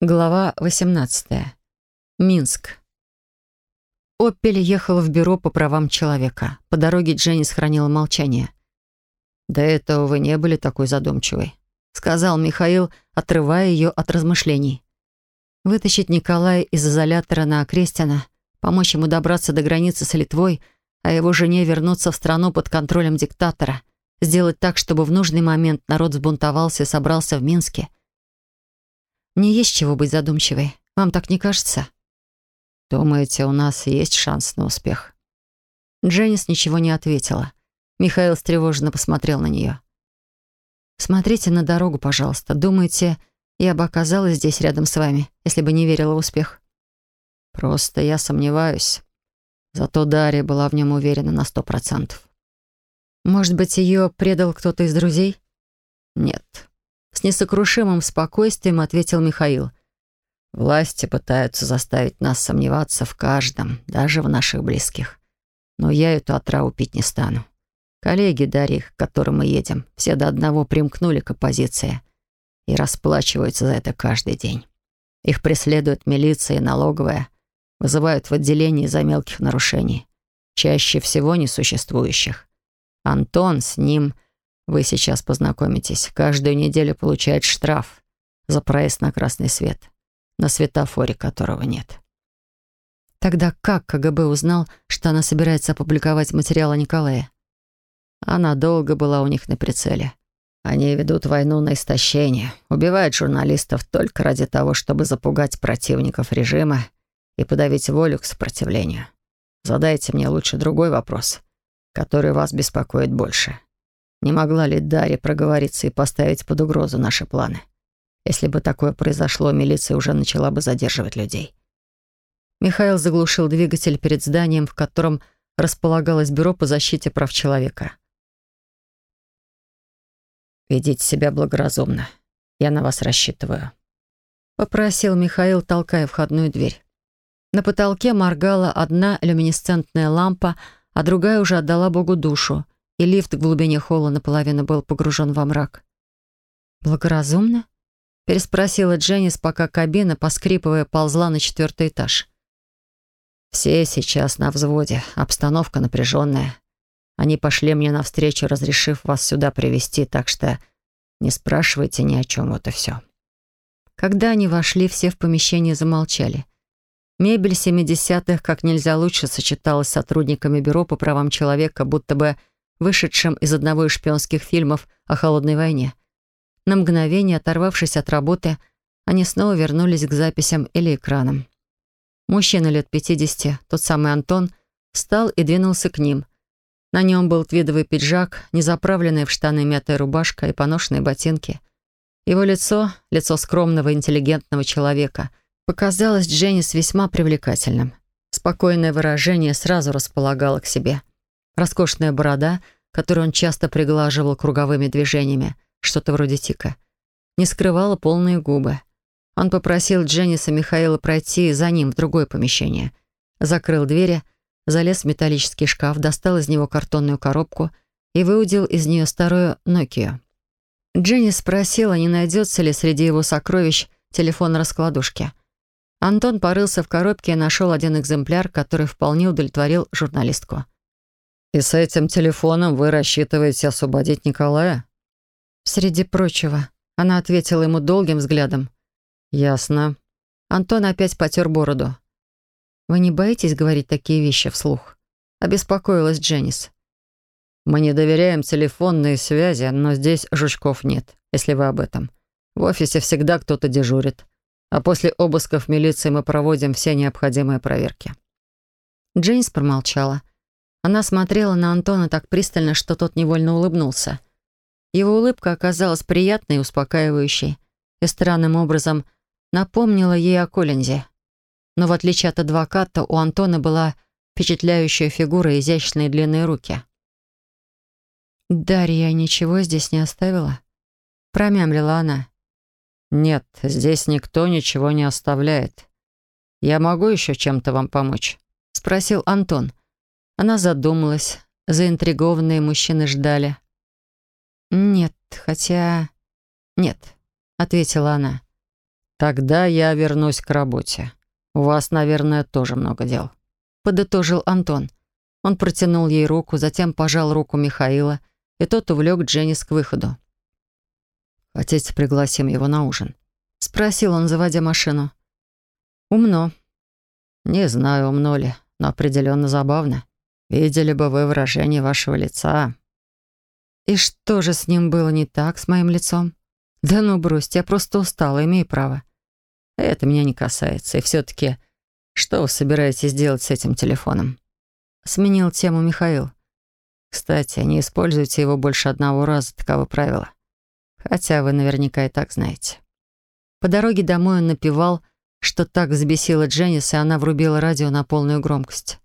Глава 18. Минск. Оппель ехала в бюро по правам человека. По дороге Дженни сохранила молчание. «До этого вы не были такой задумчивой», — сказал Михаил, отрывая ее от размышлений. Вытащить Николая из изолятора на Окрестина, помочь ему добраться до границы с Литвой, а его жене вернуться в страну под контролем диктатора, сделать так, чтобы в нужный момент народ сбунтовался и собрался в Минске — не есть чего быть задумчивой. Вам так не кажется? Думаете, у нас есть шанс на успех? Дженнис ничего не ответила. Михаил встревоженно посмотрел на нее. «Смотрите на дорогу, пожалуйста. Думаете, я бы оказалась здесь рядом с вами, если бы не верила в успех?» «Просто я сомневаюсь. Зато Дарья была в нем уверена на сто процентов». «Может быть, ее предал кто-то из друзей?» «Нет. С несокрушимым спокойствием ответил Михаил. «Власти пытаются заставить нас сомневаться в каждом, даже в наших близких. Но я эту отраву пить не стану. Коллеги Дарьи, к которым мы едем, все до одного примкнули к оппозиции и расплачиваются за это каждый день. Их преследует милиция и налоговая, вызывают в отделении за мелких нарушений, чаще всего несуществующих. Антон с ним — вы сейчас познакомитесь. Каждую неделю получает штраф за проезд на красный свет, на светофоре которого нет. Тогда как КГБ узнал, что она собирается опубликовать материал о Николае? Она долго была у них на прицеле. Они ведут войну на истощение, убивают журналистов только ради того, чтобы запугать противников режима и подавить волю к сопротивлению. Задайте мне лучше другой вопрос, который вас беспокоит больше. Не могла ли Дарья проговориться и поставить под угрозу наши планы? Если бы такое произошло, милиция уже начала бы задерживать людей. Михаил заглушил двигатель перед зданием, в котором располагалось бюро по защите прав человека. «Ведите себя благоразумно. Я на вас рассчитываю», — попросил Михаил, толкая входную дверь. На потолке моргала одна люминесцентная лампа, а другая уже отдала Богу душу — и лифт в глубине холла наполовину был погружен во мрак. «Благоразумно?» — переспросила Дженнис, пока кабина, поскрипывая, ползла на четвертый этаж. «Все сейчас на взводе, обстановка напряженная. Они пошли мне навстречу, разрешив вас сюда привести, так что не спрашивайте ни о чем, вот и все». Когда они вошли, все в помещении замолчали. Мебель 70-х как нельзя лучше сочеталась с сотрудниками бюро по правам человека, будто бы вышедшим из одного из шпионских фильмов о холодной войне. На мгновение, оторвавшись от работы, они снова вернулись к записям или экранам. Мужчина лет 50, тот самый Антон, встал и двинулся к ним. На нем был твидовый пиджак, незаправленная в штаны мятая рубашка и поношенные ботинки. Его лицо, лицо скромного, интеллигентного человека, показалось Дженнис весьма привлекательным. Спокойное выражение сразу располагало к себе. Роскошная борода, которую он часто приглаживал круговыми движениями, что-то вроде тика, не скрывала полные губы. Он попросил Дженниса Михаила пройти за ним в другое помещение. Закрыл двери, залез в металлический шкаф, достал из него картонную коробку и выудил из нее старую Nokia. Дженнис спросила, не найдется ли среди его сокровищ телефон раскладушки. Антон порылся в коробке и нашел один экземпляр, который вполне удовлетворил журналистку. «И с этим телефоном вы рассчитываете освободить Николая?» «Среди прочего», — она ответила ему долгим взглядом. «Ясно». Антон опять потер бороду. «Вы не боитесь говорить такие вещи вслух?» — обеспокоилась Дженнис. «Мы не доверяем телефонной связи, но здесь жучков нет, если вы об этом. В офисе всегда кто-то дежурит, а после обысков милиции мы проводим все необходимые проверки». Дженнис промолчала. Она смотрела на Антона так пристально, что тот невольно улыбнулся. Его улыбка оказалась приятной и успокаивающей, и странным образом напомнила ей о Коллинзе. Но в отличие от адвоката, у Антона была впечатляющая фигура и изящные длинные руки. «Дарья ничего здесь не оставила?» Промямлила она. «Нет, здесь никто ничего не оставляет. Я могу еще чем-то вам помочь?» Спросил Антон. Она задумалась. Заинтригованные мужчины ждали. «Нет, хотя...» «Нет», — ответила она. «Тогда я вернусь к работе. У вас, наверное, тоже много дел», — подытожил Антон. Он протянул ей руку, затем пожал руку Михаила, и тот увлек Дженнис к выходу. «Хотите, пригласим его на ужин?» — спросил он, заводя машину. «Умно». «Не знаю, умно ли, но определенно забавно. Видели бы вы выражение вашего лица». «И что же с ним было не так, с моим лицом?» «Да ну бросьте, я просто устала, имею право». «Это меня не касается. И все-таки, что вы собираетесь делать с этим телефоном?» Сменил тему Михаил. «Кстати, не используйте его больше одного раза, таковы правила. Хотя вы наверняка и так знаете». По дороге домой он напевал, что так взбесила Дженнис, и она врубила радио на полную громкость.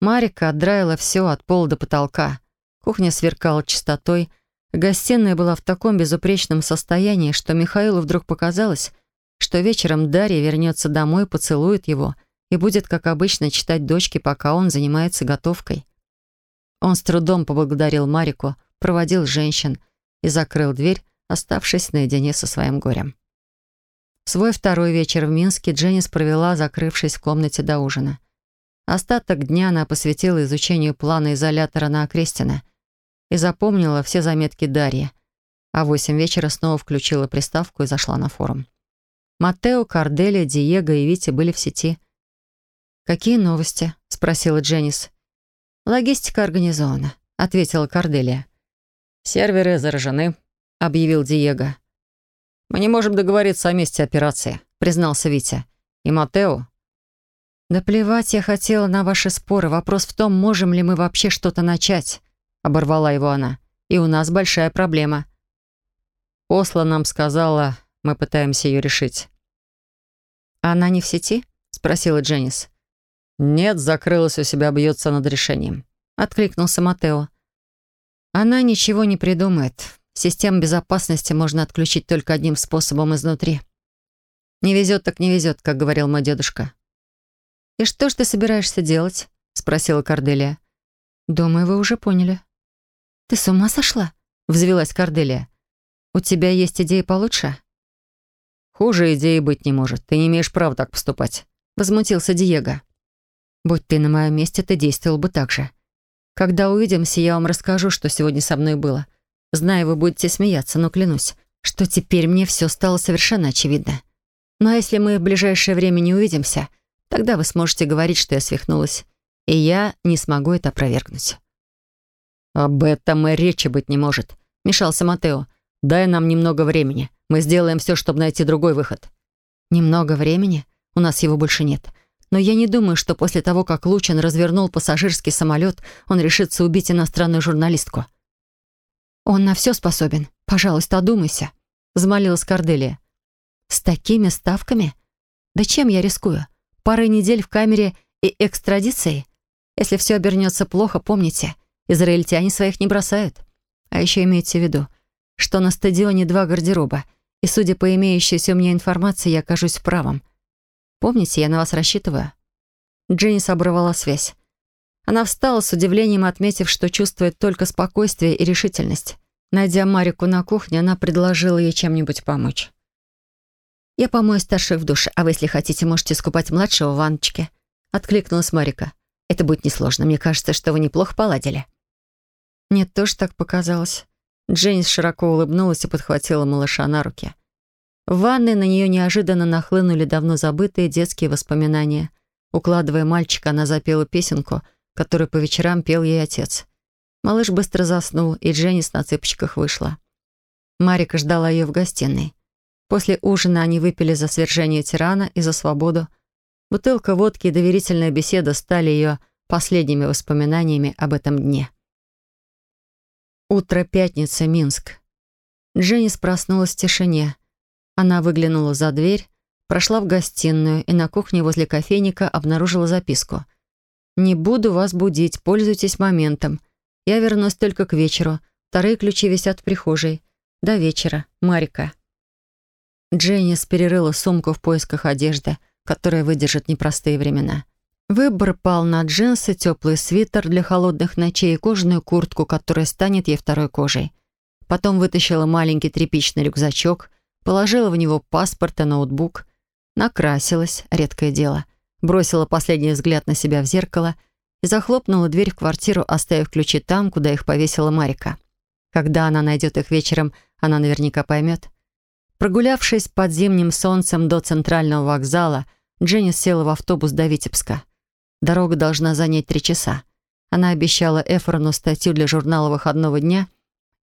Марика отдраила все от пола до потолка. Кухня сверкала чистотой, гостиная была в таком безупречном состоянии, что Михаилу вдруг показалось, что вечером Дарья вернется домой, поцелует его и будет, как обычно, читать дочке, пока он занимается готовкой. Он с трудом поблагодарил Марику, проводил женщин и закрыл дверь, оставшись наедине со своим горем. Свой второй вечер в Минске Дженнис провела, закрывшись в комнате до ужина. Остаток дня она посвятила изучению плана изолятора на Окрестина и запомнила все заметки Дарьи, а в восемь вечера снова включила приставку и зашла на форум. Матео, Карделия, Диего и Вити были в сети. «Какие новости?» — спросила Дженнис. «Логистика организована», — ответила Карделия. «Серверы заражены», — объявил Диего. «Мы не можем договориться о месте операции», — признался Витя. «И Матео «Да плевать я хотела на ваши споры. Вопрос в том, можем ли мы вообще что-то начать», — оборвала его она. «И у нас большая проблема». Осла нам сказала, мы пытаемся ее решить. «Она не в сети?» — спросила Дженнис. «Нет, закрылась у себя, бьется над решением», — откликнулся Матео. «Она ничего не придумает. Систему безопасности можно отключить только одним способом изнутри. Не везет так не везет, как говорил мой дедушка. «И что ж ты собираешься делать?» — спросила Корделия. «Думаю, вы уже поняли». «Ты с ума сошла?» — взвелась Корделия. «У тебя есть идеи получше?» «Хуже идеи быть не может. Ты не имеешь права так поступать», — возмутился Диего. «Будь ты на моем месте, ты действовал бы так же. Когда увидимся, я вам расскажу, что сегодня со мной было. Знаю, вы будете смеяться, но клянусь, что теперь мне все стало совершенно очевидно. Ну а если мы в ближайшее время не увидимся, Тогда вы сможете говорить, что я свихнулась, и я не смогу это опровергнуть». «Об этом и речи быть не может», — мешался Матео. «Дай нам немного времени. Мы сделаем все, чтобы найти другой выход». «Немного времени? У нас его больше нет. Но я не думаю, что после того, как Лучин развернул пассажирский самолет, он решится убить иностранную журналистку». «Он на все способен. Пожалуйста, одумайся», — взмолилась Корделия. «С такими ставками? Да чем я рискую? Парой недель в камере и экстрадицией. Если все обернется плохо, помните, израильтяне своих не бросают. А еще имейте в виду, что на стадионе два гардероба, и, судя по имеющейся у меня информации, я окажусь правом. Помните, я на вас рассчитываю?» Дженнис обрывала связь. Она встала с удивлением, отметив, что чувствует только спокойствие и решительность. Найдя Марику на кухне, она предложила ей чем-нибудь помочь. «Я помою старших в душе, а вы, если хотите, можете скупать младшего в ванночке», — откликнулась Марика. «Это будет несложно. Мне кажется, что вы неплохо поладили». Мне тоже так показалось. Дженнис широко улыбнулась и подхватила малыша на руки. В ванной на нее неожиданно нахлынули давно забытые детские воспоминания. Укладывая мальчика, она запела песенку, которую по вечерам пел ей отец. Малыш быстро заснул, и Дженнис на цыпочках вышла. Марика ждала ее в гостиной. После ужина они выпили за свержение тирана и за свободу. Бутылка водки и доверительная беседа стали ее последними воспоминаниями об этом дне. Утро пятницы, Минск. Дженнис проснулась в тишине. Она выглянула за дверь, прошла в гостиную и на кухне возле кофейника обнаружила записку. «Не буду вас будить, пользуйтесь моментом. Я вернусь только к вечеру. Вторые ключи висят в прихожей. До вечера. Марика». Дженнис перерыла сумку в поисках одежды, которая выдержит непростые времена. Выбор пал на джинсы, теплый свитер для холодных ночей и кожаную куртку, которая станет ей второй кожей. Потом вытащила маленький тряпичный рюкзачок, положила в него паспорт и ноутбук, накрасилась, редкое дело, бросила последний взгляд на себя в зеркало и захлопнула дверь в квартиру, оставив ключи там, куда их повесила Марика. Когда она найдет их вечером, она наверняка поймет. Прогулявшись под зимним солнцем до центрального вокзала, Дженни села в автобус до Витебска. Дорога должна занять три часа. Она обещала Эфрону статью для журнала выходного дня,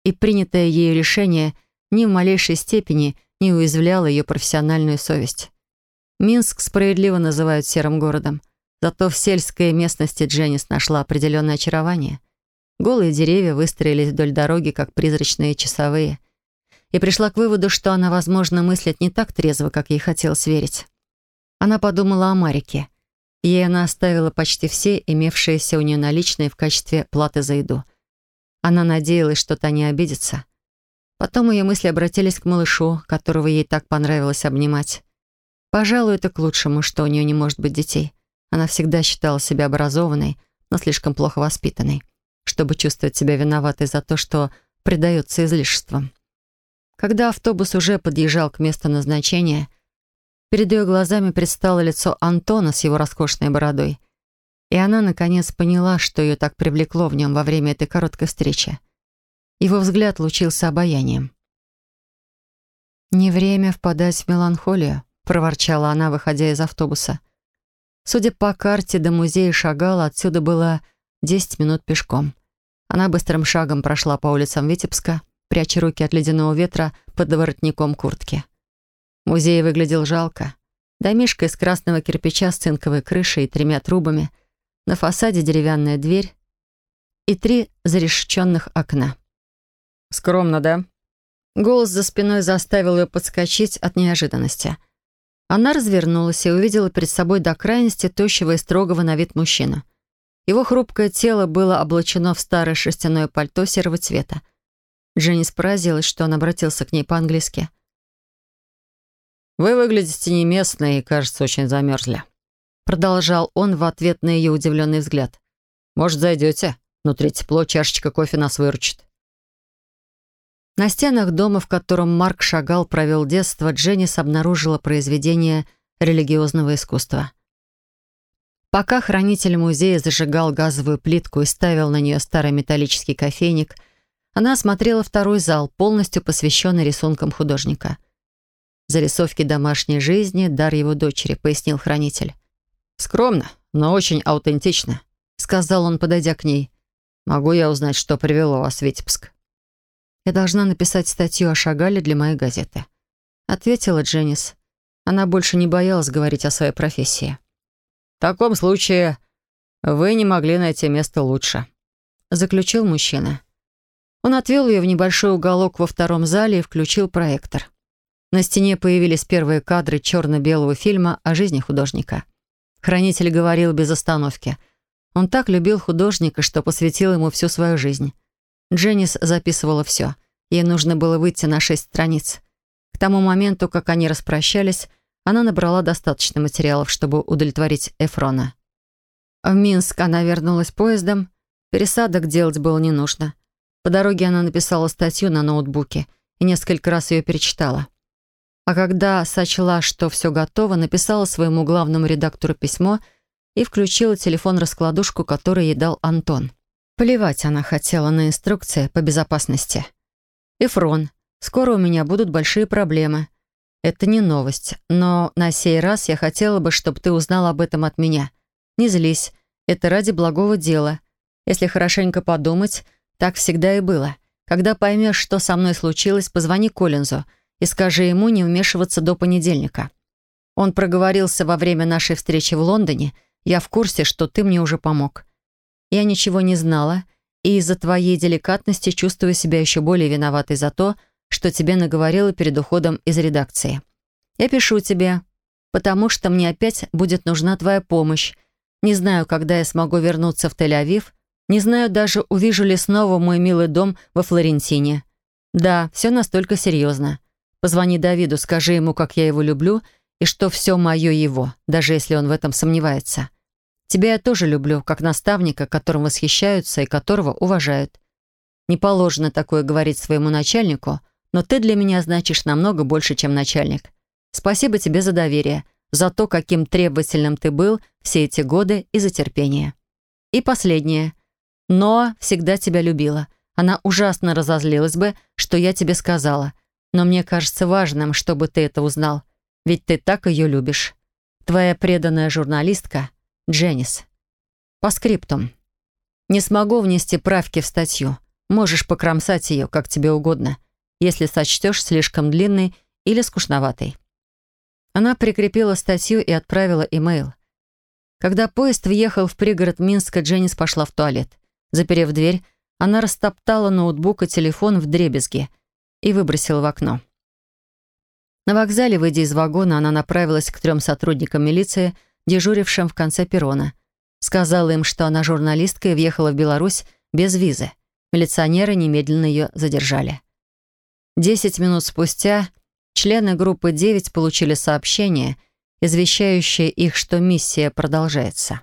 и принятое ею решение ни в малейшей степени не уязвляло ее профессиональную совесть. Минск справедливо называют серым городом, зато в сельской местности Дженнис нашла определенное очарование. Голые деревья выстроились вдоль дороги, как призрачные часовые, и пришла к выводу, что она, возможно, мыслит не так трезво, как ей хотелось верить. Она подумала о Марике. Ей она оставила почти все имевшиеся у нее наличные в качестве платы за еду. Она надеялась, что та не обидится. Потом ее мысли обратились к малышу, которого ей так понравилось обнимать. Пожалуй, это к лучшему, что у нее не может быть детей. Она всегда считала себя образованной, но слишком плохо воспитанной, чтобы чувствовать себя виноватой за то, что предается излишествам. Когда автобус уже подъезжал к месту назначения, перед ее глазами предстало лицо Антона с его роскошной бородой — и она, наконец, поняла, что ее так привлекло в нем во время этой короткой встречи. Его взгляд лучился обаянием. «Не время впадать в меланхолию», — проворчала она, выходя из автобуса. Судя по карте, до музея шагала, отсюда было 10 минут пешком. Она быстрым шагом прошла по улицам Витебска, пряча руки от ледяного ветра под воротником куртки. Музей выглядел жалко. Домишка из красного кирпича с цинковой крышей и тремя трубами — на фасаде деревянная дверь и три зарешеченных окна. «Скромно, да?» Голос за спиной заставил ее подскочить от неожиданности. Она развернулась и увидела перед собой до крайности тощего и строгого на вид мужчину. Его хрупкое тело было облачено в старое шерстяное пальто серого цвета. Дженнис поразилась, что он обратился к ней по-английски. «Вы выглядите не местной и, кажется, очень замерзли», Продолжал он в ответ на ее удивленный взгляд. «Может, зайдете? Внутри тепло, чашечка кофе нас выручит». На стенах дома, в котором Марк Шагал провел детство, Дженнис обнаружила произведение религиозного искусства. Пока хранитель музея зажигал газовую плитку и ставил на нее старый металлический кофейник, она осмотрела второй зал, полностью посвященный рисункам художника. «Зарисовки домашней жизни, дар его дочери», — пояснил хранитель. «Скромно, но очень аутентично», — сказал он, подойдя к ней. «Могу я узнать, что привело вас в Витебск?» «Я должна написать статью о Шагале для моей газеты», — ответила Дженнис. Она больше не боялась говорить о своей профессии. «В таком случае вы не могли найти место лучше», — заключил мужчина. Он отвел ее в небольшой уголок во втором зале и включил проектор. На стене появились первые кадры черно-белого фильма о жизни художника. Хранитель говорил без остановки. Он так любил художника, что посвятил ему всю свою жизнь. Дженнис записывала все. Ей нужно было выйти на шесть страниц. К тому моменту, как они распрощались, она набрала достаточно материалов, чтобы удовлетворить Эфрона. В Минск она вернулась поездом. Пересадок делать было не нужно. По дороге она написала статью на ноутбуке и несколько раз ее перечитала. А когда сочла, что все готово, написала своему главному редактору письмо и включила телефон-раскладушку, который ей дал Антон. Плевать она хотела на инструкции по безопасности. «Эфрон, скоро у меня будут большие проблемы. Это не новость, но на сей раз я хотела бы, чтобы ты узнал об этом от меня. Не злись, это ради благого дела. Если хорошенько подумать, так всегда и было. Когда поймешь, что со мной случилось, позвони Коллинзу — и скажи ему не вмешиваться до понедельника. Он проговорился во время нашей встречи в Лондоне. Я в курсе, что ты мне уже помог. Я ничего не знала, и из-за твоей деликатности чувствую себя еще более виноватой за то, что тебе наговорила перед уходом из редакции. Я пишу тебе, потому что мне опять будет нужна твоя помощь. Не знаю, когда я смогу вернуться в Тель-Авив, не знаю даже, увижу ли снова мой милый дом во Флорентине. Да, все настолько серьезно. Позвони Давиду, скажи ему, как я его люблю, и что все мое его, даже если он в этом сомневается. Тебя я тоже люблю, как наставника, которым восхищаются и которого уважают. Не положено такое говорить своему начальнику, но ты для меня значишь намного больше, чем начальник. Спасибо тебе за доверие, за то, каким требовательным ты был все эти годы и за терпение. И последнее. Ноа всегда тебя любила. Она ужасно разозлилась бы, что я тебе сказала. Но мне кажется важным, чтобы ты это узнал. Ведь ты так ее любишь. Твоя преданная журналистка Дженнис. По скриптум. Не смогу внести правки в статью. Можешь покромсать ее, как тебе угодно, если сочтешь слишком длинной или скучноватой. Она прикрепила статью и отправила имейл. Когда поезд въехал в пригород Минска, Дженнис пошла в туалет. Заперев дверь, она растоптала ноутбук и телефон в дребезги и выбросила в окно. На вокзале, выйдя из вагона, она направилась к трем сотрудникам милиции, дежурившим в конце перрона. Сказала им, что она журналистка и въехала в Беларусь без визы. Милиционеры немедленно ее задержали. Десять минут спустя члены группы 9 получили сообщение, извещающее их, что миссия продолжается.